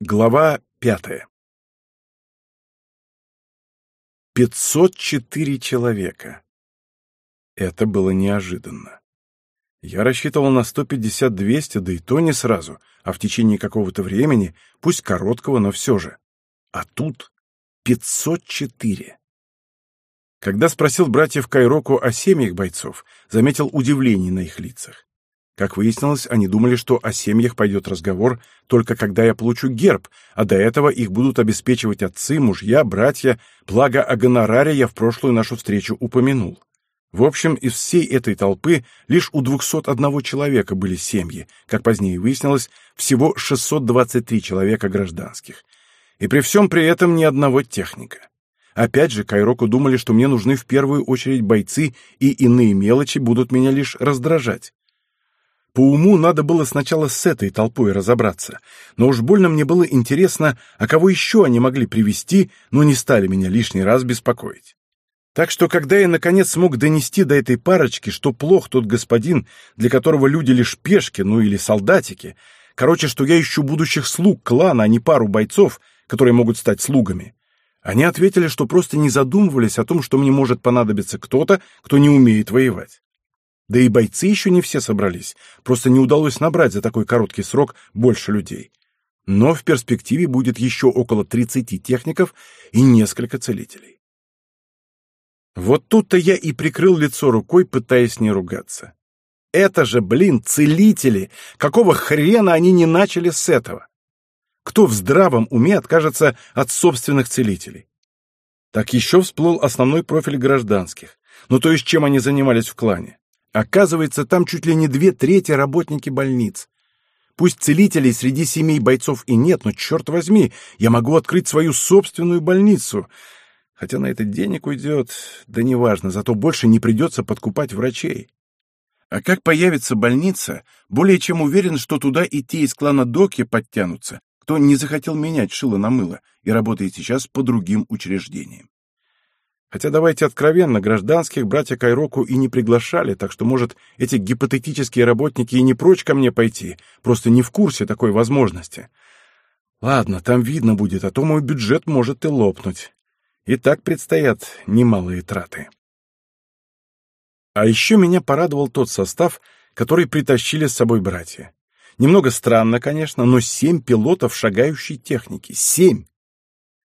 Глава пятая. 504 человека. Это было неожиданно. Я рассчитывал на 150-200, да и то не сразу, а в течение какого-то времени, пусть короткого, но все же. А тут 504. Когда спросил братьев Кайроку о семьях бойцов, заметил удивление на их лицах. Как выяснилось, они думали, что о семьях пойдет разговор только когда я получу герб, а до этого их будут обеспечивать отцы, мужья, братья, благо о гонораре я в прошлую нашу встречу упомянул. В общем, из всей этой толпы лишь у 201 человека были семьи, как позднее выяснилось, всего 623 человека гражданских. И при всем при этом ни одного техника. Опять же, Кайроку думали, что мне нужны в первую очередь бойцы, и иные мелочи будут меня лишь раздражать. По уму надо было сначала с этой толпой разобраться, но уж больно мне было интересно, а кого еще они могли привести, но не стали меня лишний раз беспокоить. Так что, когда я наконец смог донести до этой парочки, что плох тот господин, для которого люди лишь пешки, ну или солдатики, короче, что я ищу будущих слуг клана, а не пару бойцов, которые могут стать слугами, они ответили, что просто не задумывались о том, что мне может понадобиться кто-то, кто не умеет воевать. Да и бойцы еще не все собрались, просто не удалось набрать за такой короткий срок больше людей. Но в перспективе будет еще около 30 техников и несколько целителей. Вот тут-то я и прикрыл лицо рукой, пытаясь не ругаться. Это же, блин, целители! Какого хрена они не начали с этого? Кто в здравом уме откажется от собственных целителей? Так еще всплыл основной профиль гражданских. Ну то есть чем они занимались в клане? Оказывается, там чуть ли не две трети работники больниц. Пусть целителей среди семей бойцов и нет, но, черт возьми, я могу открыть свою собственную больницу. Хотя на это денег уйдет, да неважно, зато больше не придется подкупать врачей. А как появится больница, более чем уверен, что туда и те из клана Доки подтянутся, кто не захотел менять шило на мыло и работает сейчас по другим учреждениям. Хотя давайте откровенно, гражданских братья Кайроку и не приглашали, так что, может, эти гипотетические работники и не прочь ко мне пойти, просто не в курсе такой возможности. Ладно, там видно будет, а то мой бюджет может и лопнуть. И так предстоят немалые траты. А еще меня порадовал тот состав, который притащили с собой братья. Немного странно, конечно, но семь пилотов шагающей техники. Семь!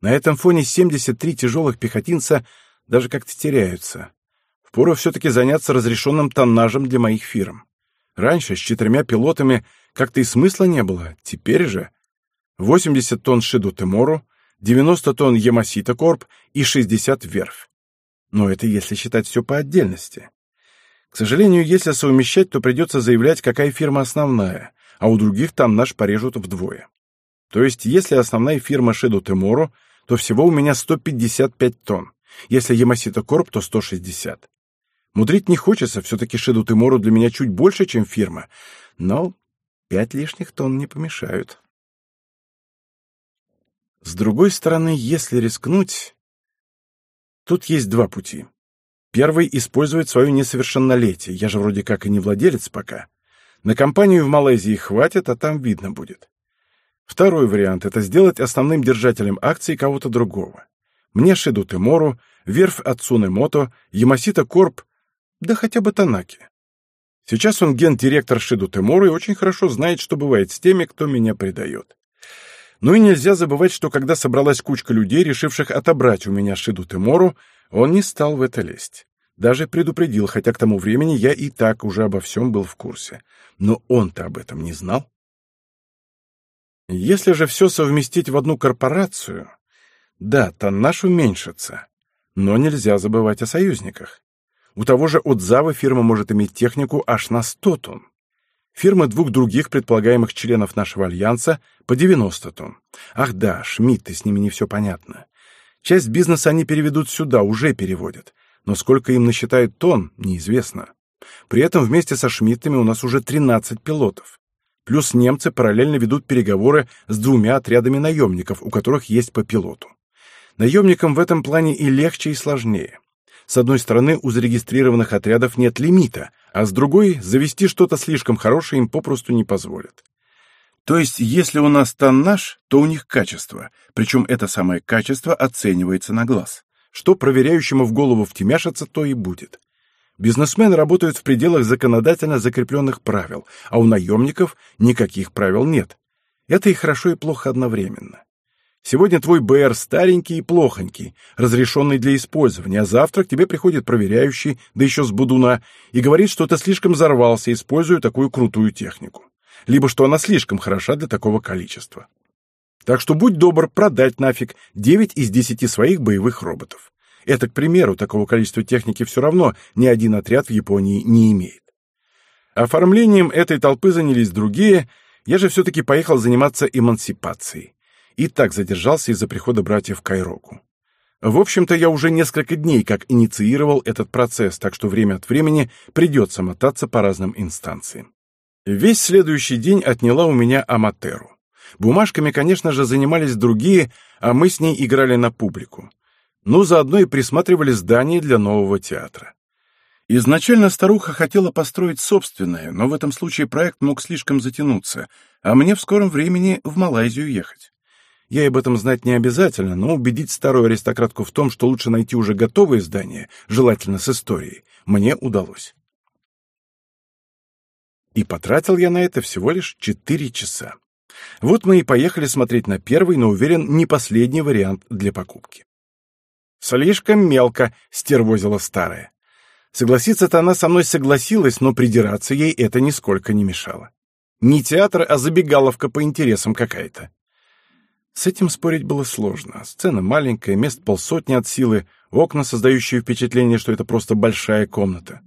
На этом фоне 73 тяжелых пехотинца даже как-то теряются. Впору все-таки заняться разрешенным тоннажем для моих фирм. Раньше с четырьмя пилотами как-то и смысла не было, теперь же 80 тонн Шиду Темору, 90 тонн Ямасита Корп и 60 Верфь. Но это если считать все по отдельности. К сожалению, если совмещать, то придется заявлять, какая фирма основная, а у других там наш порежут вдвое. То есть, если основная фирма Шиду Темору, то всего у меня 155 тонн. Если Ямасита Корп, то 160. Мудрить не хочется, все-таки Шиду Тимору для меня чуть больше, чем фирма. Но пять лишних тонн не помешают. С другой стороны, если рискнуть... Тут есть два пути. Первый — использовать свое несовершеннолетие. Я же вроде как и не владелец пока. На компанию в Малайзии хватит, а там видно будет. Второй вариант — это сделать основным держателем акций кого-то другого. Мне Шиду Тимору, Верфь Ацуне Мото, Ямасита Корп, да хотя бы Танаки. Сейчас он гендиректор Шиду Тимору и очень хорошо знает, что бывает с теми, кто меня предает. Ну и нельзя забывать, что когда собралась кучка людей, решивших отобрать у меня Шиду Тимору, он не стал в это лезть. Даже предупредил, хотя к тому времени я и так уже обо всем был в курсе. Но он-то об этом не знал. Если же все совместить в одну корпорацию, да, тоннаж уменьшится, но нельзя забывать о союзниках. У того же Отзавы фирма может иметь технику аж на 100 тонн. Фирмы двух других предполагаемых членов нашего альянса по 90 тонн. Ах да, Шмидты, с ними не все понятно. Часть бизнеса они переведут сюда, уже переводят. Но сколько им насчитают тонн, неизвестно. При этом вместе со Шмидтами у нас уже 13 пилотов. Плюс немцы параллельно ведут переговоры с двумя отрядами наемников, у которых есть по пилоту. Наемникам в этом плане и легче, и сложнее. С одной стороны, у зарегистрированных отрядов нет лимита, а с другой, завести что-то слишком хорошее им попросту не позволят. То есть, если у нас тоннаж, то у них качество, причем это самое качество оценивается на глаз. Что проверяющему в голову втемяшится, то и будет. Бизнесмены работают в пределах законодательно закрепленных правил, а у наемников никаких правил нет. Это и хорошо, и плохо одновременно. Сегодня твой БР старенький и плохонький, разрешенный для использования, а завтра к тебе приходит проверяющий, да еще с будуна, и говорит, что ты слишком взорвался, используя такую крутую технику. Либо что она слишком хороша для такого количества. Так что будь добр продать нафиг 9 из 10 своих боевых роботов. Это, к примеру, такого количества техники все равно ни один отряд в Японии не имеет. Оформлением этой толпы занялись другие, я же все-таки поехал заниматься эмансипацией и так задержался из-за прихода братьев Кайроку. В общем-то, я уже несколько дней как инициировал этот процесс, так что время от времени придется мотаться по разным инстанциям. Весь следующий день отняла у меня Аматеру. Бумажками, конечно же, занимались другие, а мы с ней играли на публику. Ну, заодно и присматривали здание для нового театра. Изначально старуха хотела построить собственное, но в этом случае проект мог слишком затянуться, а мне в скором времени в Малайзию ехать. Ей об этом знать не обязательно, но убедить старую аристократку в том, что лучше найти уже готовое здание, желательно с историей, мне удалось. И потратил я на это всего лишь четыре часа. Вот мы и поехали смотреть на первый, но уверен, не последний вариант для покупки. «Слишком мелко», — стервозила старая. Согласиться-то она со мной согласилась, но придираться ей это нисколько не мешало. Не театр, а забегаловка по интересам какая-то. С этим спорить было сложно. Сцена маленькая, мест полсотни от силы, окна, создающие впечатление, что это просто большая комната.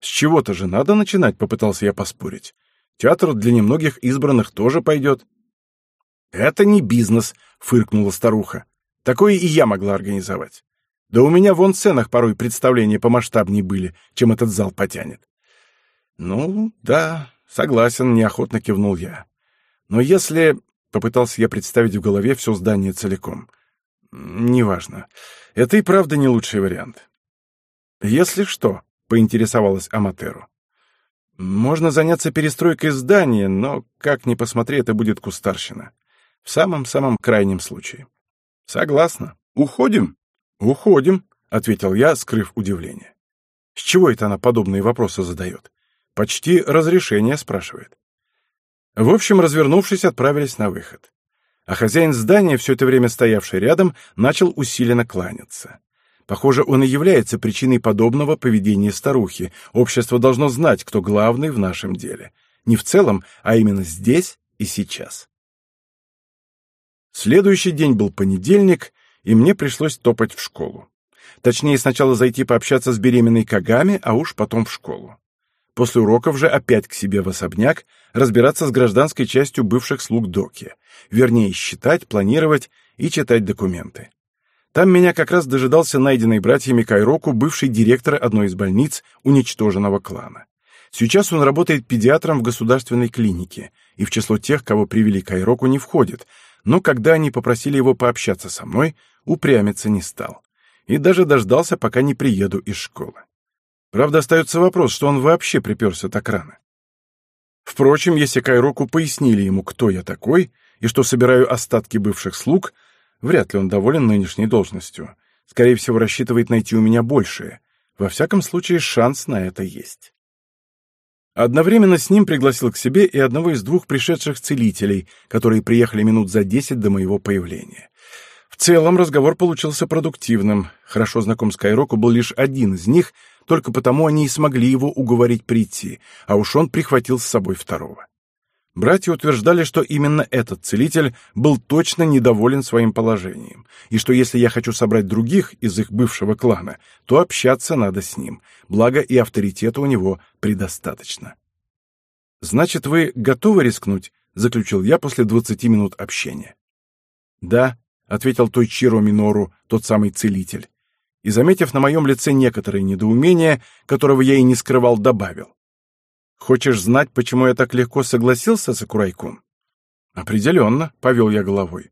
С чего-то же надо начинать, попытался я поспорить. Театр для немногих избранных тоже пойдет. Это не бизнес, фыркнула старуха. Такое и я могла организовать. Да у меня вон в сценах порой представления помасштабнее были, чем этот зал потянет. Ну, да, согласен, неохотно кивнул я. Но если... Попытался я представить в голове все здание целиком. Неважно. Это и правда не лучший вариант. Если что, поинтересовалась Аматеру. Можно заняться перестройкой здания, но, как ни посмотри, это будет кустарщина. В самом-самом крайнем случае. Согласна. Уходим? Уходим, ответил я, скрыв удивление. С чего это она подобные вопросы задает? Почти разрешение спрашивает. В общем, развернувшись, отправились на выход. А хозяин здания, все это время стоявший рядом, начал усиленно кланяться. Похоже, он и является причиной подобного поведения старухи. Общество должно знать, кто главный в нашем деле. Не в целом, а именно здесь и сейчас. Следующий день был понедельник, и мне пришлось топать в школу. Точнее, сначала зайти пообщаться с беременной Кагами, а уж потом в школу. После уроков же опять к себе в особняк, разбираться с гражданской частью бывших слуг Доки. Вернее, считать, планировать и читать документы. Там меня как раз дожидался найденный братьями Кайроку бывший директор одной из больниц уничтоженного клана. Сейчас он работает педиатром в государственной клинике, и в число тех, кого привели Кайроку, не входит, но когда они попросили его пообщаться со мной, упрямиться не стал. И даже дождался, пока не приеду из школы. Правда, остается вопрос, что он вообще приперся так рано. Впрочем, если Кайроку пояснили ему, кто я такой, и что собираю остатки бывших слуг, вряд ли он доволен нынешней должностью. Скорее всего, рассчитывает найти у меня большее. Во всяком случае, шанс на это есть. Одновременно с ним пригласил к себе и одного из двух пришедших целителей, которые приехали минут за десять до моего появления. В целом разговор получился продуктивным. Хорошо знаком с Кайроку был лишь один из них — только потому они и смогли его уговорить прийти, а уж он прихватил с собой второго. Братья утверждали, что именно этот целитель был точно недоволен своим положением, и что если я хочу собрать других из их бывшего клана, то общаться надо с ним, благо и авторитета у него предостаточно. «Значит, вы готовы рискнуть?» — заключил я после двадцати минут общения. «Да», — ответил Тойчиро Минору, тот самый целитель и, заметив на моем лице некоторое недоумение, которого я и не скрывал, добавил. «Хочешь знать, почему я так легко согласился, Сакурайкун?» «Определенно», — повел я головой.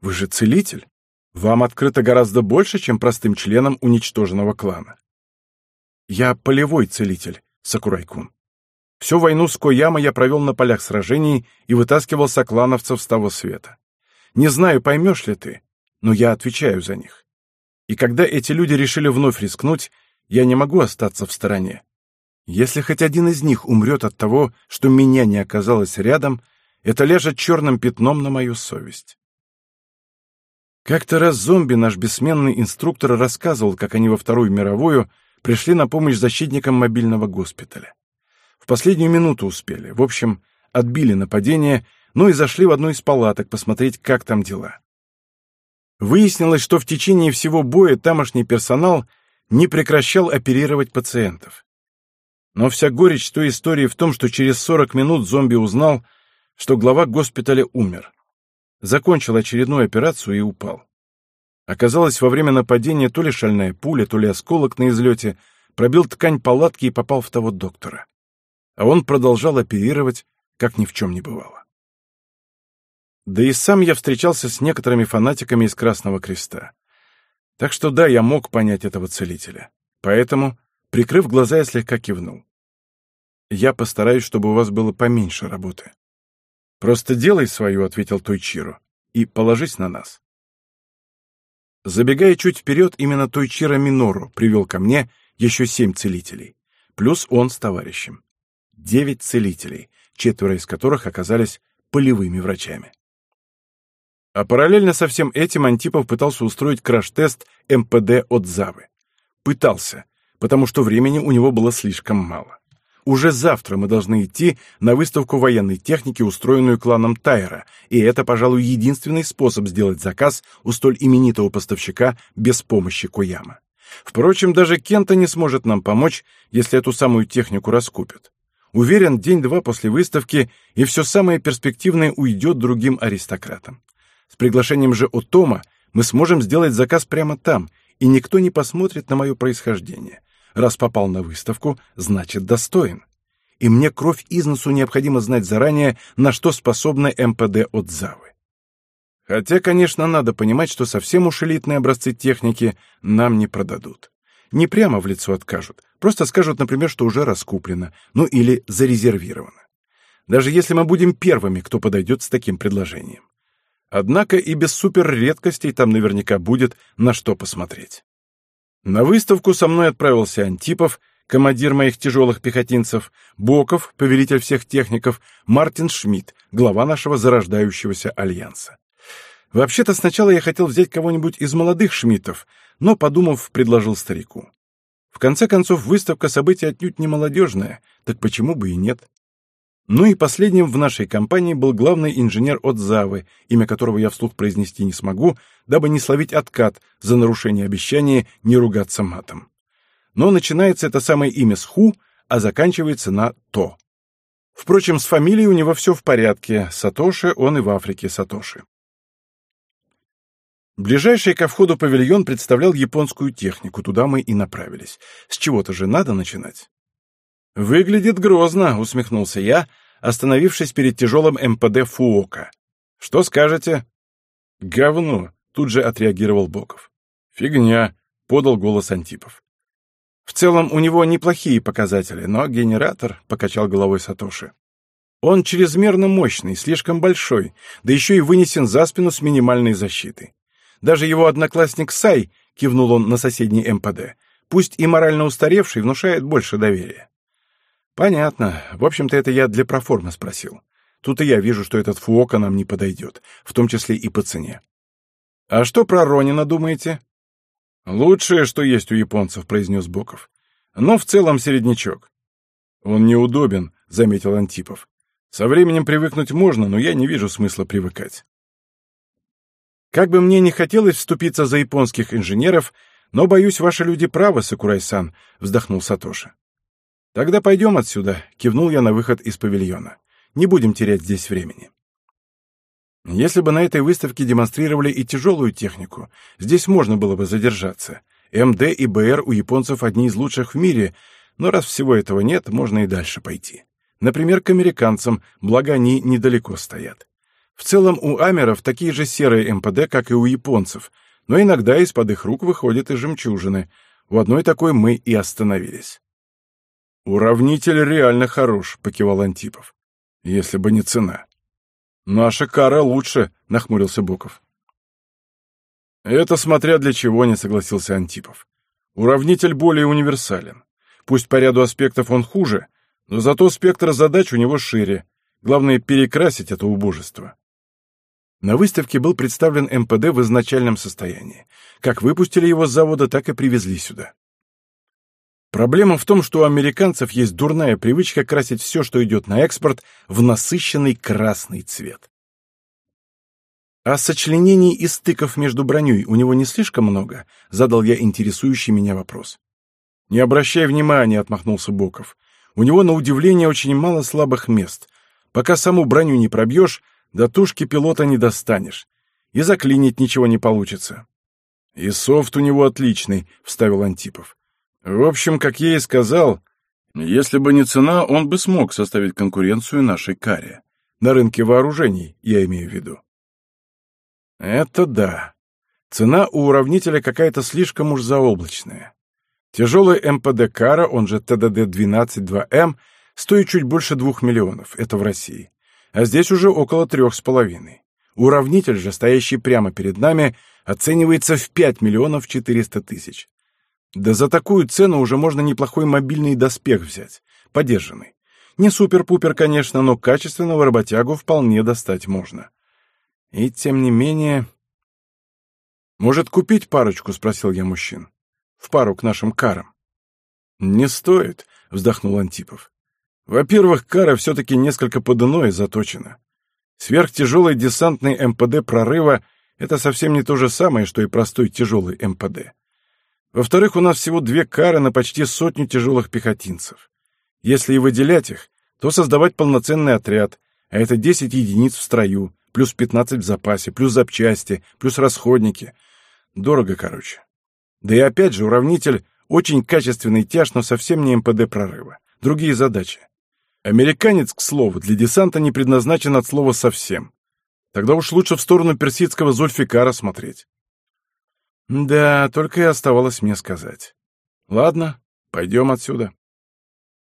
«Вы же целитель. Вам открыто гораздо больше, чем простым членам уничтоженного клана». «Я полевой целитель, Сакурайкун». Всю войну с Кояма я провел на полях сражений и вытаскивал соклановцев с того света. Не знаю, поймешь ли ты, но я отвечаю за них. И когда эти люди решили вновь рискнуть, я не могу остаться в стороне. Если хоть один из них умрет от того, что меня не оказалось рядом, это ляжет черным пятном на мою совесть. Как-то раз зомби наш бессменный инструктор рассказывал, как они во Вторую мировую пришли на помощь защитникам мобильного госпиталя. В последнюю минуту успели. В общем, отбили нападение, ну и зашли в одну из палаток посмотреть, как там дела. Выяснилось, что в течение всего боя тамошний персонал не прекращал оперировать пациентов. Но вся горечь той истории в том, что через 40 минут зомби узнал, что глава госпиталя умер закончил очередную операцию и упал. Оказалось, во время нападения то ли шальная пуля, то ли осколок на излете пробил ткань палатки и попал в того доктора. А он продолжал оперировать, как ни в чем не бывало. Да и сам я встречался с некоторыми фанатиками из Красного Креста. Так что да, я мог понять этого целителя. Поэтому, прикрыв глаза, я слегка кивнул. Я постараюсь, чтобы у вас было поменьше работы. «Просто делай свою», — ответил Тойчиро, — «и положись на нас». Забегая чуть вперед, именно Тойчиро Минору привел ко мне еще семь целителей, плюс он с товарищем. Девять целителей, четверо из которых оказались полевыми врачами. А параллельно со всем этим Антипов пытался устроить краш-тест МПД от Завы. Пытался, потому что времени у него было слишком мало. Уже завтра мы должны идти на выставку военной техники, устроенную кланом Тайра, и это, пожалуй, единственный способ сделать заказ у столь именитого поставщика без помощи Кояма. Впрочем, даже Кента не сможет нам помочь, если эту самую технику раскупят. Уверен, день-два после выставки, и все самое перспективное уйдет другим аристократам. С приглашением же Отома мы сможем сделать заказ прямо там, и никто не посмотрит на мое происхождение. Раз попал на выставку, значит достоин. И мне кровь из носу необходимо знать заранее, на что способны МПД от Завы. Хотя, конечно, надо понимать, что совсем уж элитные образцы техники нам не продадут. Не прямо в лицо откажут, просто скажут, например, что уже раскуплено, ну или зарезервировано. Даже если мы будем первыми, кто подойдет с таким предложением. Однако и без суперредкостей там наверняка будет на что посмотреть. На выставку со мной отправился Антипов, командир моих тяжелых пехотинцев, Боков, повелитель всех техников, Мартин Шмидт, глава нашего зарождающегося альянса. Вообще-то сначала я хотел взять кого-нибудь из молодых Шмидтов, но, подумав, предложил старику. В конце концов, выставка события отнюдь не молодежная, так почему бы и нет? Ну и последним в нашей компании был главный инженер от Завы, имя которого я вслух произнести не смогу, дабы не словить откат за нарушение обещания не ругаться матом. Но начинается это самое имя с «ху», а заканчивается на «то». Впрочем, с фамилией у него все в порядке, Сатоши он и в Африке Сатоши. Ближайший ко входу павильон представлял японскую технику, туда мы и направились. С чего-то же надо начинать. «Выглядит грозно», — усмехнулся я, остановившись перед тяжелым МПД Фуока. «Что скажете?» «Говно», — тут же отреагировал Боков. «Фигня», — подал голос Антипов. «В целом у него неплохие показатели, но генератор», — покачал головой Сатоши. «Он чрезмерно мощный, слишком большой, да еще и вынесен за спину с минимальной защитой. Даже его одноклассник Сай, — кивнул он на соседний МПД, — пусть и морально устаревший, внушает больше доверия. «Понятно. В общем-то, это я для проформы спросил. Тут и я вижу, что этот Фуока нам не подойдет, в том числе и по цене. А что про Ронина думаете?» «Лучшее, что есть у японцев», — произнес Боков. «Но в целом середнячок». «Он неудобен», — заметил Антипов. «Со временем привыкнуть можно, но я не вижу смысла привыкать». Как бы мне не хотелось вступиться за японских инженеров, но, боюсь, ваши люди правы, Сакурай-сан», — вздохнул Сатоши. «Тогда пойдем отсюда», — кивнул я на выход из павильона. «Не будем терять здесь времени». Если бы на этой выставке демонстрировали и тяжелую технику, здесь можно было бы задержаться. МД и БР у японцев одни из лучших в мире, но раз всего этого нет, можно и дальше пойти. Например, к американцам, благо они недалеко стоят. В целом у амеров такие же серые МПД, как и у японцев, но иногда из-под их рук выходят и жемчужины. У одной такой мы и остановились. «Уравнитель реально хорош», — покивал Антипов. «Если бы не цена». «Наша кара лучше», — нахмурился Боков. «Это смотря для чего», — не согласился Антипов. «Уравнитель более универсален. Пусть по ряду аспектов он хуже, но зато спектр задач у него шире. Главное — перекрасить это убожество». На выставке был представлен МПД в изначальном состоянии. Как выпустили его с завода, так и привезли сюда. Проблема в том, что у американцев есть дурная привычка красить все, что идет на экспорт, в насыщенный красный цвет. А сочленений и стыков между броней у него не слишком много? Задал я интересующий меня вопрос. Не обращай внимания, отмахнулся Боков. У него, на удивление, очень мало слабых мест. Пока саму броню не пробьешь, до тушки пилота не достанешь. И заклинить ничего не получится. И софт у него отличный, вставил Антипов. В общем, как я и сказал, если бы не цена, он бы смог составить конкуренцию нашей каре. На рынке вооружений, я имею в виду. Это да. Цена у уравнителя какая-то слишком уж заоблачная. Тяжелый МПД Кара, он же ТДД-12-2М, стоит чуть больше двух миллионов, это в России. А здесь уже около трех с половиной. Уравнитель же, стоящий прямо перед нами, оценивается в 5 миллионов 400 тысяч. Да за такую цену уже можно неплохой мобильный доспех взять, подержанный. Не супер-пупер, конечно, но качественного работягу вполне достать можно. И тем не менее... «Может, купить парочку?» — спросил я мужчин. «В пару к нашим карам». «Не стоит», — вздохнул Антипов. «Во-первых, кара все-таки несколько под иное заточена. Сверхтяжелый десантный МПД прорыва — это совсем не то же самое, что и простой тяжелый МПД. Во-вторых, у нас всего две кары на почти сотню тяжелых пехотинцев. Если и выделять их, то создавать полноценный отряд, а это 10 единиц в строю, плюс 15 в запасе, плюс запчасти, плюс расходники. Дорого, короче. Да и опять же, уравнитель очень качественный тяж, но совсем не МПД прорыва. Другие задачи. Американец, к слову, для десанта не предназначен от слова совсем. Тогда уж лучше в сторону персидского Зульфикара смотреть. Да, только и оставалось мне сказать. Ладно, пойдем отсюда.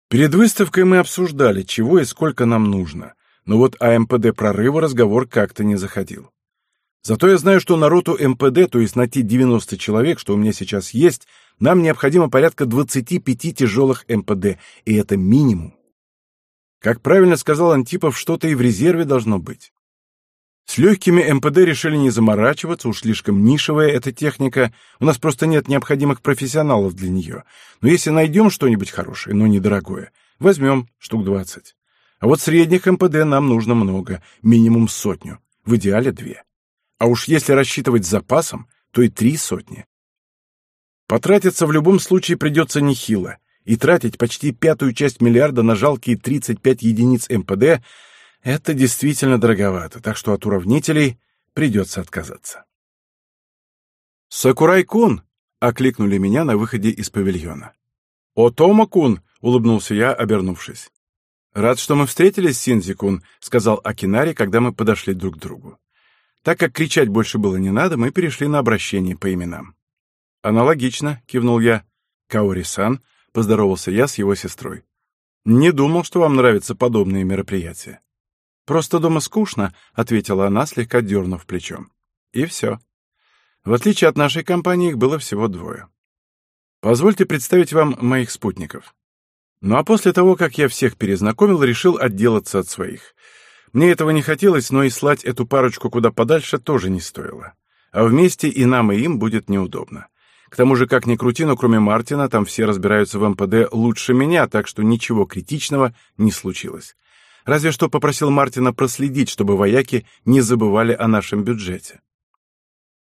Перед выставкой мы обсуждали, чего и сколько нам нужно, но вот о МПД прорыва разговор как-то не заходил. Зато я знаю, что на роту МПД, то есть на те 90 человек, что у меня сейчас есть, нам необходимо порядка 25 тяжелых МПД, и это минимум. Как правильно сказал Антипов, что-то и в резерве должно быть. С легкими МПД решили не заморачиваться, уж слишком нишевая эта техника, у нас просто нет необходимых профессионалов для нее. Но если найдем что-нибудь хорошее, но недорогое, возьмем штук двадцать. А вот средних МПД нам нужно много, минимум сотню, в идеале две. А уж если рассчитывать с запасом, то и три сотни. Потратиться в любом случае придется нехило, и тратить почти пятую часть миллиарда на жалкие 35 единиц МПД это действительно дороговато, так что от уравнителей придется отказаться. «Сакурай-кун!» — окликнули меня на выходе из павильона. «О, Тома-кун!» — улыбнулся я, обернувшись. «Рад, что мы встретились, Синзи-кун», — сказал Акинари, когда мы подошли друг к другу. Так как кричать больше было не надо, мы перешли на обращение по именам. «Аналогично», — кивнул я. «Каори-сан», — поздоровался я с его сестрой. «Не думал, что вам нравятся подобные мероприятия». «Просто дома скучно», — ответила она, слегка дернув плечом. И все. В отличие от нашей компании, их было всего двое. Позвольте представить вам моих спутников. Ну а после того, как я всех перезнакомил, решил отделаться от своих. Мне этого не хотелось, но и слать эту парочку куда подальше тоже не стоило. А вместе и нам, и им будет неудобно. К тому же, как ни крути, но кроме Мартина, там все разбираются в МПД лучше меня, так что ничего критичного не случилось. Разве что попросил Мартина проследить, чтобы вояки не забывали о нашем бюджете.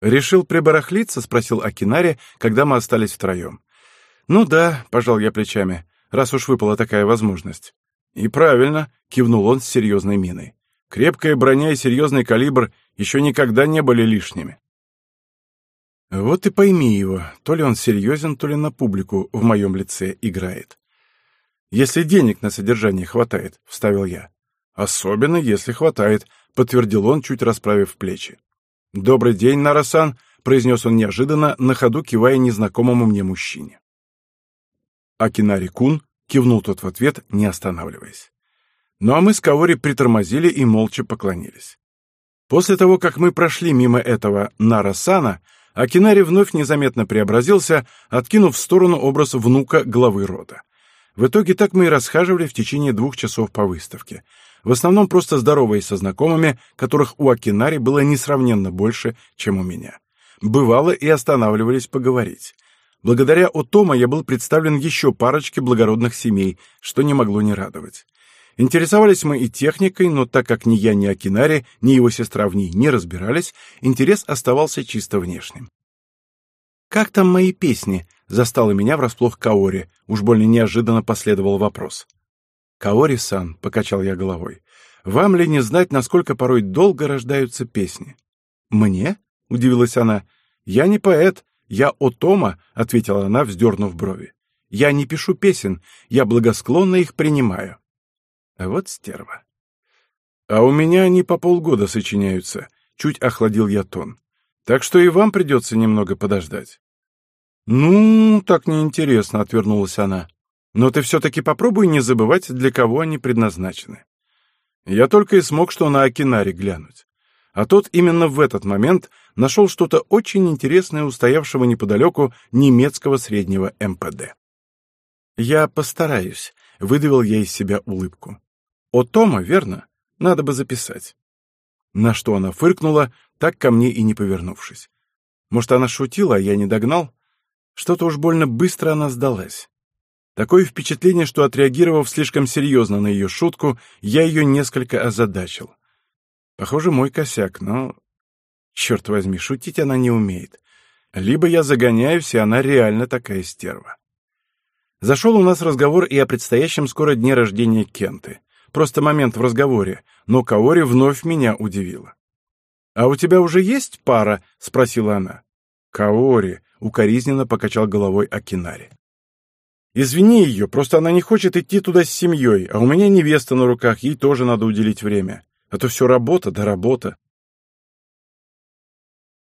«Решил прибарахлиться?» — спросил Акинари, когда мы остались втроем. «Ну да», — пожал я плечами, раз уж выпала такая возможность. «И правильно», — кивнул он с серьезной миной. «Крепкая броня и серьезный калибр еще никогда не были лишними». Вот и пойми его, то ли он серьезен, то ли на публику в моем лице играет. «Если денег на содержание хватает», — вставил я. «Особенно, если хватает», — подтвердил он, чуть расправив плечи. «Добрый день, Нарасан», — произнес он неожиданно, на ходу кивая незнакомому мне мужчине. «Акинари-кун», кивнул тот в ответ, не останавливаясь. Ну а мы с Каори притормозили и молча поклонились. После того, как мы прошли мимо этого Нарасана, Акинари вновь незаметно преобразился, откинув в сторону образ внука главы рода. В итоге так мы и расхаживали в течение двух часов по выставке. В основном просто здороваясь со знакомыми, которых у Акинари было несравненно больше, чем у меня. Бывало и останавливались поговорить. Благодаря Отома я был представлен еще парочке благородных семей, что не могло не радовать. Интересовались мы и техникой, но так как ни я, ни Акинари, ни его сестра в ней не разбирались, интерес оставался чисто внешним. «Как там мои песни?» — застала меня врасплох Каори. Уж больно неожиданно последовал вопрос. «Каори-сан», — покачал я головой, — «вам ли не знать, насколько порой долго рождаются песни?» «Мне?» — удивилась она. «Я не поэт, я Отома», — ответила она, вздернув брови. «Я не пишу песен, я благосклонно их принимаю». А вот стерва. А у меня они по полгода сочиняются. Чуть охладил я тон. Так что и вам придется немного подождать. Ну, так неинтересно, отвернулась она. Но ты все-таки попробуй не забывать, для кого они предназначены. Я только и смог что на Акинаре глянуть. А тот именно в этот момент нашел что-то очень интересное у стоявшего неподалеку немецкого среднего МПД. «Я постараюсь», — выдавил я из себя улыбку. О Тома, верно? Надо бы записать. На что она фыркнула, так ко мне и не повернувшись. Может, она шутила, а я не догнал? Что-то уж больно быстро она сдалась. Такое впечатление, что, отреагировав слишком серьезно на ее шутку, я ее несколько озадачил. Похоже, мой косяк, но... Черт возьми, шутить она не умеет. Либо я загоняюсь, и она реально такая стерва. Зашел у нас разговор и о предстоящем скоро дне рождения Кенты. Просто момент в разговоре, но Каори вновь меня удивила. «А у тебя уже есть пара?» — спросила она. «Каори», — укоризненно покачал головой Акинари. «Извини ее, просто она не хочет идти туда с семьей, а у меня невеста на руках, ей тоже надо уделить время. А то все работа да работа».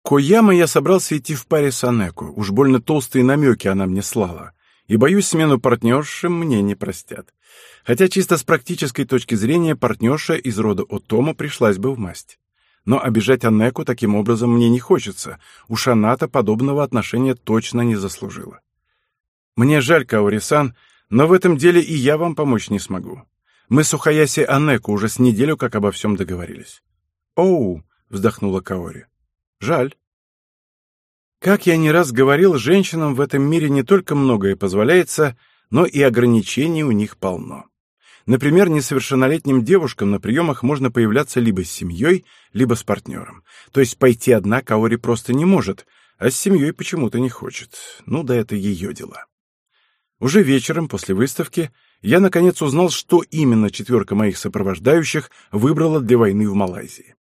Кояма я собрался идти в паре с Анеку, уж больно толстые намеки она мне слала, и, боюсь, смену партнерши мне не простят хотя чисто с практической точки зрения партнерша из рода Отома пришлась бы в масть. Но обижать Анеку таким образом мне не хочется, у Шаната подобного отношения точно не заслужила. Мне жаль, Каори-сан, но в этом деле и я вам помочь не смогу. Мы с Ухаяси Анеку уже с неделю как обо всем договорились. «Оу!» — вздохнула Каори. «Жаль». Как я не раз говорил, женщинам в этом мире не только многое позволяется, но и ограничений у них полно. Например, несовершеннолетним девушкам на приемах можно появляться либо с семьей, либо с партнером. То есть пойти одна Каори просто не может, а с семьей почему-то не хочет. Ну да это ее дела. Уже вечером, после выставки, я наконец узнал, что именно четверка моих сопровождающих выбрала для войны в Малайзии.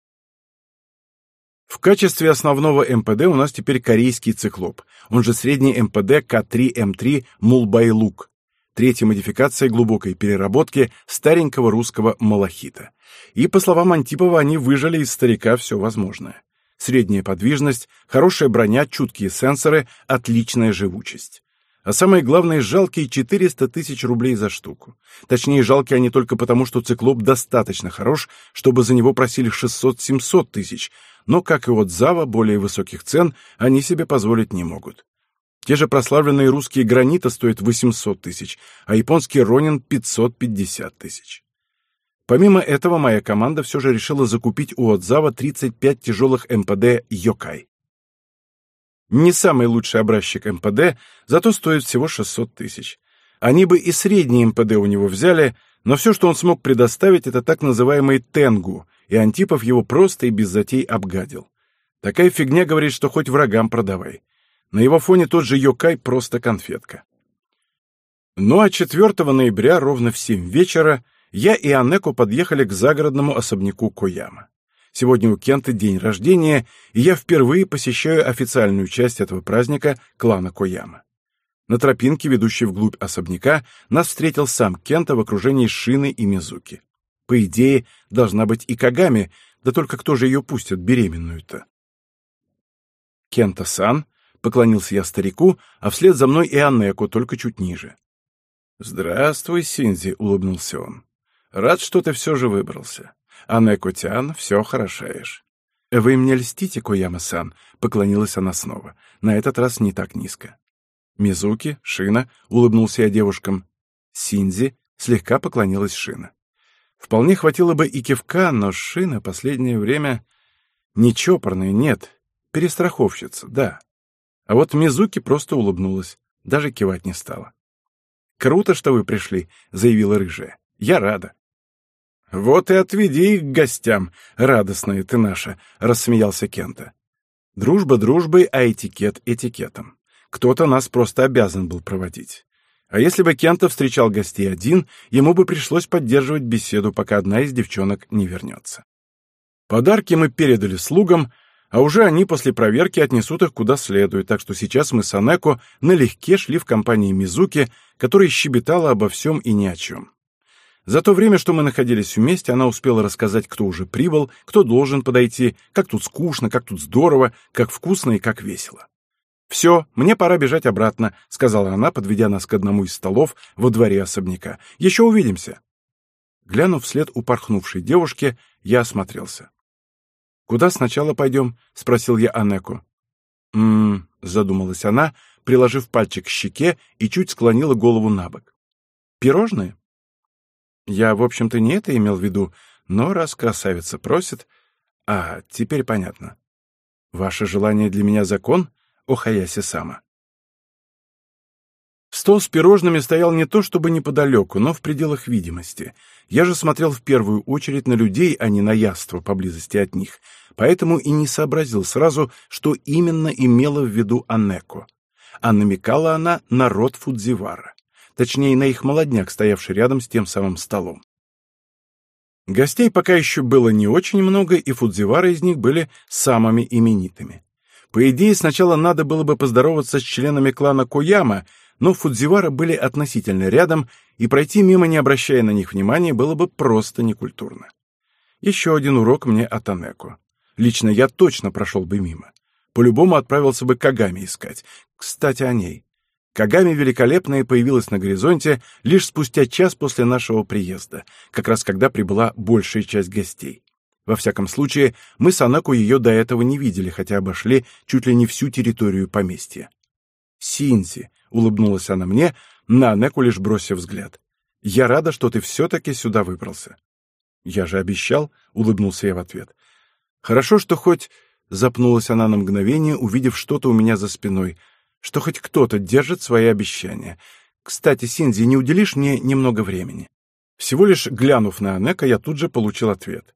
В качестве основного МПД у нас теперь корейский циклоп, он же средний МПД К3М3 Мулбайлук, третья модификация глубокой переработки старенького русского малахита. И, по словам Антипова, они выжили из старика все возможное. Средняя подвижность, хорошая броня, чуткие сенсоры, отличная живучесть. А самое главное, жалкие 400 тысяч рублей за штуку. Точнее, жалкие они только потому, что циклоп достаточно хорош, чтобы за него просили 600-700 тысяч, но, как и от Зава, более высоких цен они себе позволить не могут. Те же прославленные русские граниты стоят 800 тысяч, а японский Ронин 550 тысяч. Помимо этого, моя команда все же решила закупить у Отзава 35 тяжелых МПД «Йокай». Не самый лучший образчик МПД, зато стоит всего 600 тысяч. Они бы и средний МПД у него взяли, но все, что он смог предоставить, это так называемый «Тенгу», и Антипов его просто и без затей обгадил. Такая фигня говорит, что хоть врагам продавай. На его фоне тот же Йокай просто конфетка. Ну а 4 ноября ровно в 7 вечера я и Анеко подъехали к загородному особняку Кояма. Сегодня у Кенты день рождения, и я впервые посещаю официальную часть этого праздника клана Кояма. На тропинке, ведущей вглубь особняка, нас встретил сам Кента в окружении Шины и Мизуки. По идее, должна быть и Кагами, да только кто же ее пустит беременную-то? Кента-сан, Поклонился я старику, а вслед за мной и Аннеку, только чуть ниже. «Здравствуй, Синзи», — улыбнулся он. «Рад, что ты все же выбрался. А Некутян, все хорошаешь». «Вы мне льстите, Кояма-сан», — поклонилась она снова. На этот раз не так низко. «Мизуки, Шина», — улыбнулся я девушкам. Синзи слегка поклонилась Шина. Вполне хватило бы и кивка, но Шина последнее время не чопорная, нет, перестраховщица, да. А вот Мизуки просто улыбнулась, даже кивать не стала. «Круто, что вы пришли», — заявила рыжая. «Я рада». «Вот и отведи их к гостям, радостная ты наша», — рассмеялся Кента. «Дружба дружбой, а этикет этикетом. Кто-то нас просто обязан был проводить. А если бы Кента встречал гостей один, ему бы пришлось поддерживать беседу, пока одна из девчонок не вернется. Подарки мы передали слугам, а уже они после проверки отнесут их куда следует, так что сейчас мы с Анеко налегке шли в компании Мизуки, которая щебетала обо всем и ни о чем. За то время, что мы находились вместе, она успела рассказать, кто уже прибыл, кто должен подойти, как тут скучно, как тут здорово, как вкусно и как весело. «Все, мне пора бежать обратно», — сказала она, подведя нас к одному из столов во дворе особняка. «Еще увидимся». Глянув вслед упорхнувшей девушке, я осмотрелся. «Куда сначала пойдем?» — спросил я Анеку. «М-м-м», задумалась она, приложив пальчик к щеке и чуть склонила голову на бок. «Пирожные?» Я, в общем-то, не это имел в виду, но раз красавица просит... А, теперь понятно. Ваше желание для меня закон, Охаяси-сама? Стол с пирожными стоял не то чтобы неподалеку, но в пределах видимости. Я же смотрел в первую очередь на людей, а не на яство поблизости от них, поэтому и не сообразил сразу, что именно имела в виду Анеко. А намекала она на род Фудзивара точнее, на их молодняк, стоявший рядом с тем самым столом. Гостей пока еще было не очень много, и фудзивары из них были самыми именитыми. По идее, сначала надо было бы поздороваться с членами клана Кояма, но фудзивары были относительно рядом, и пройти мимо, не обращая на них внимания, было бы просто некультурно. Еще один урок мне от Анеко. Лично я точно прошел бы мимо. По-любому отправился бы Кагами искать. Кстати, о ней. Кагами великолепная появилась на горизонте лишь спустя час после нашего приезда, как раз когда прибыла большая часть гостей. Во всяком случае, мы с Анаку ее до этого не видели, хотя обошли чуть ли не всю территорию поместья. «Синзи», — улыбнулась она мне, на Анеку лишь бросив взгляд. «Я рада, что ты все-таки сюда выбрался». «Я же обещал», — улыбнулся я в ответ. «Хорошо, что хоть...» — запнулась она на мгновение, увидев что-то у меня за спиной — что хоть кто-то держит свои обещания. Кстати, Синзи, не уделишь мне немного времени?» Всего лишь глянув на Анека, я тут же получил ответ.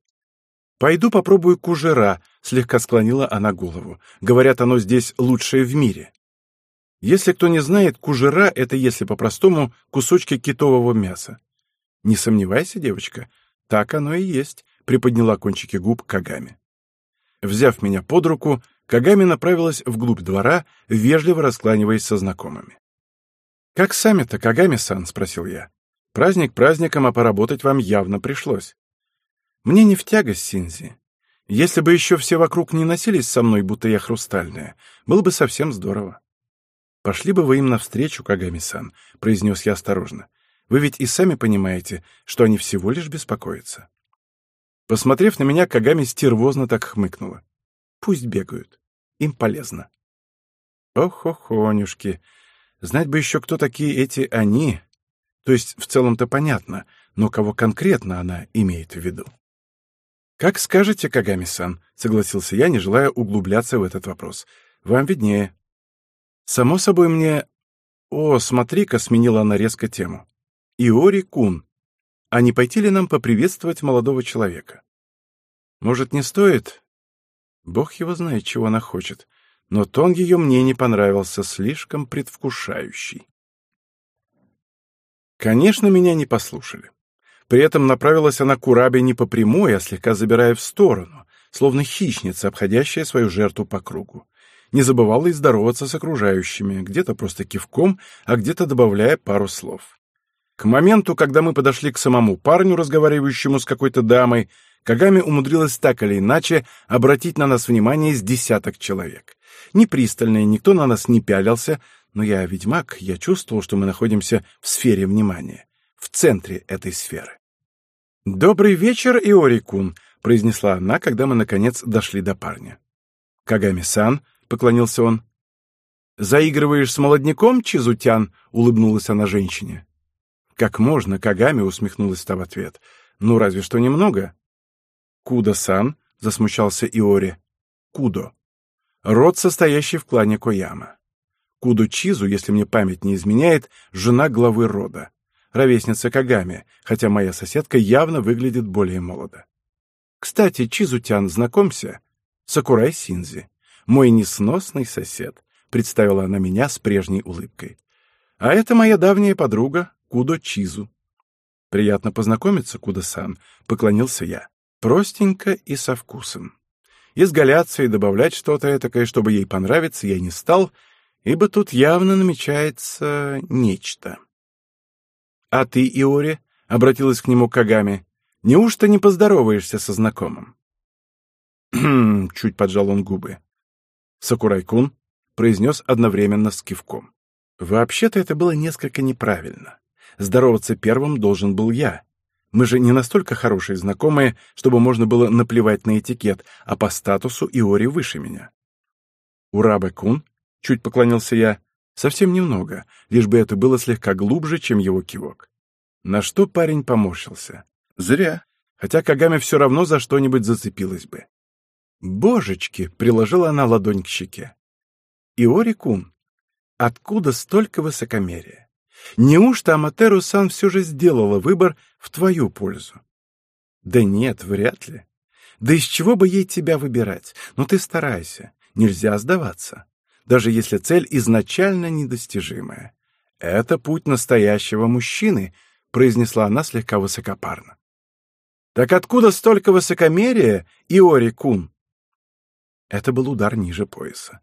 «Пойду попробую кужера», — слегка склонила она голову. «Говорят, оно здесь лучшее в мире». Если кто не знает, кужера — это, если по-простому, кусочки китового мяса. «Не сомневайся, девочка, так оно и есть», — приподняла кончики губ Кагами. Взяв меня под руку, Кагами направилась вглубь двора, вежливо раскланиваясь со знакомыми. «Как сами-то, Кагами-сан?» — спросил я. «Праздник праздником, а поработать вам явно пришлось». «Мне не в тягость, Синзи. Если бы еще все вокруг не носились со мной, будто я хрустальная, было бы совсем здорово». «Пошли бы вы им навстречу, Кагами-сан», — произнес я осторожно. «Вы ведь и сами понимаете, что они всего лишь беспокоятся». Посмотрев на меня, Кагами стервозно так хмыкнула. «Пусть бегают. Им полезно. Ох-охонюшки, знать бы еще, кто такие эти «они». То есть, в целом-то понятно, но кого конкретно она имеет в виду? «Как скажете, Кагами-сан», — согласился я, не желая углубляться в этот вопрос. «Вам виднее». «Само собой мне...» «О, смотри-ка», — сменила она резко тему. «Иори-кун, а не пойти ли нам поприветствовать молодого человека?» «Может, не стоит? Бог его знает, чего она хочет, но тон ее мне не понравился, слишком предвкушающий. Конечно, меня не послушали. При этом направилась она к Урабе не по прямой, а слегка забирая в сторону, словно хищница, обходящая свою жертву по кругу. Не забывала и здороваться с окружающими, где-то просто кивком, а где-то добавляя пару слов. К моменту, когда мы подошли к самому парню, разговаривающему с какой-то дамой, Кагами умудрилась так или иначе обратить на нас внимание с десяток человек. Не пристально, никто на нас не пялился, но я ведьмак, я чувствовал, что мы находимся в сфере внимания, в центре этой сферы. «Добрый вечер, Иори-кун», — произнесла она, когда мы, наконец, дошли до парня. «Кагами-сан», — поклонился он. «Заигрываешь с молодняком, Чизутян?» — улыбнулась она женщине. «Как можно?» — Кагами усмехнулась та в ответ. «Ну, разве что немного». «Куда-сан?» — засмущался Иори. «Кудо». Род, состоящий в клане Кояма. Кудо Чизу, если мне память не изменяет, жена главы рода. Ровесница Кагами, хотя моя соседка явно выглядит более молодо. Кстати, Чизутян, знакомься. Сакурай Синзи. Мой несносный сосед. Представила она меня с прежней улыбкой. А это моя давняя подруга, Кудо Чизу. Приятно познакомиться, Кудо-сан, поклонился я. Простенько и со вкусом. Изгаляться и добавлять что-то этакое, чтобы ей понравиться, я не стал, ибо тут явно намечается нечто. «А ты, Иори?» — обратилась к нему Кагами. «Неужто не поздороваешься со знакомым?» Чуть поджал он губы. «Сакурай-кун?» — произнес одновременно с кивком. «Вообще-то это было несколько неправильно. Здороваться первым должен был я. Мы же не настолько хорошие знакомые, чтобы можно было наплевать на этикет, а по статусу Иори выше меня». «Урабе-кун?» — чуть поклонился я. Совсем немного, лишь бы это было слегка глубже, чем его кивок. На что парень поморщился. Зря, хотя Кагами все равно за что-нибудь зацепилась бы. «Божечки!» — приложила она ладонь к щеке. «Иори-кун, откуда столько высокомерия? Неужто Аматеру-сан все же сделала выбор в твою пользу?» «Да нет, вряд ли. Да из чего бы ей тебя выбирать? Ну ты старайся, нельзя сдаваться даже если цель изначально недостижимая. Это путь настоящего мужчины, произнесла она слегка высокопарно. Так откуда столько высокомерия, Иори Кун? Это был удар ниже пояса.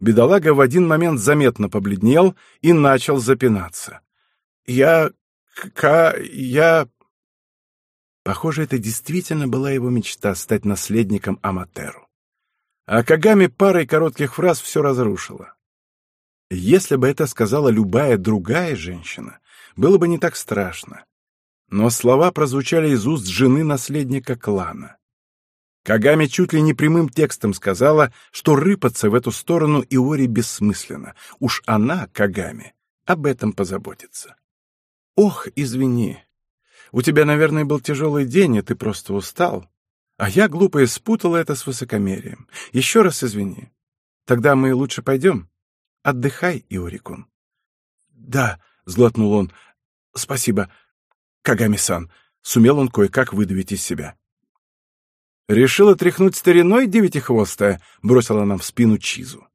Бедолага в один момент заметно побледнел и начал запинаться. Я... Ка... Я... Похоже, это действительно была его мечта — стать наследником Аматеру а Кагами парой коротких фраз все разрушила. Если бы это сказала любая другая женщина, было бы не так страшно. Но слова прозвучали из уст жены наследника клана. Кагами чуть ли не прямым текстом сказала, что рыпаться в эту сторону Иори бессмысленно. Уж она, Кагами, об этом позаботится. «Ох, извини. У тебя, наверное, был тяжелый день, и ты просто устал. А я, глупая, спутала это с высокомерием. Еще раз извини. Тогда мы лучше пойдем. Отдыхай, Иорикун. Да, сглотнул он. Спасибо, Кагами-сан. Сумел он кое-как выдавить из себя. Решила тряхнуть стариной девятихвостая, бросила нам в спину Чизу.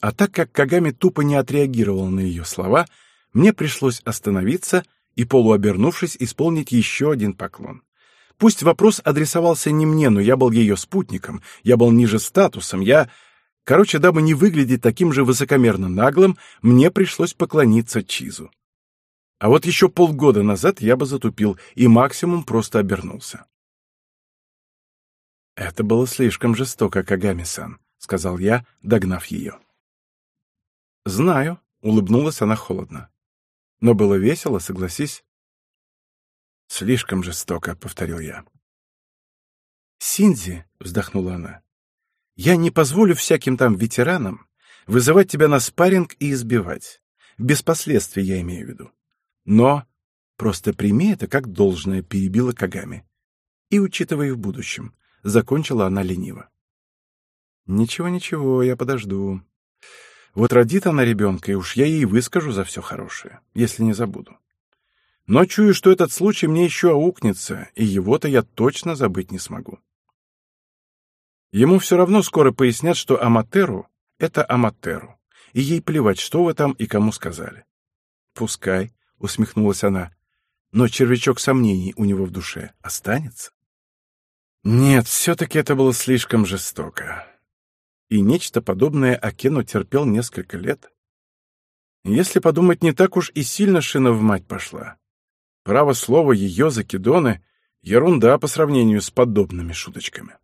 А так как Кагами тупо не отреагировал на ее слова, мне пришлось остановиться и, полуобернувшись, исполнить еще один поклон. Пусть вопрос адресовался не мне, но я был ее спутником, я был ниже статусом, я... Короче, дабы не выглядеть таким же высокомерно наглым, мне пришлось поклониться Чизу. А вот еще полгода назад я бы затупил и максимум просто обернулся. «Это было слишком жестоко, Кагами-сан», — сказал я, догнав ее. «Знаю», — улыбнулась она холодно. «Но было весело, согласись. «Слишком жестоко», — повторил я. «Синди», — вздохнула она, — «я не позволю всяким там ветеранам вызывать тебя на спарринг и избивать. Без последствий я имею в виду. Но просто прими это как должное», — перебила Кагами. «И учитывай в будущем», — закончила она лениво. «Ничего, ничего, я подожду. Вот родит она ребенка, и уж я ей выскажу за все хорошее, если не забуду. Но чую, что этот случай мне еще аукнется, и его-то я точно забыть не смогу. Ему все равно скоро пояснят, что Аматеру — это Аматеру, и ей плевать, что вы там и кому сказали. «Пускай», — усмехнулась она, — «но червячок сомнений у него в душе останется?» Нет, все-таки это было слишком жестоко. И нечто подобное Акену терпел несколько лет. Если подумать, не так уж и сильно шина в мать пошла. Право слово, ее закидоны — ерунда по сравнению с подобными шуточками.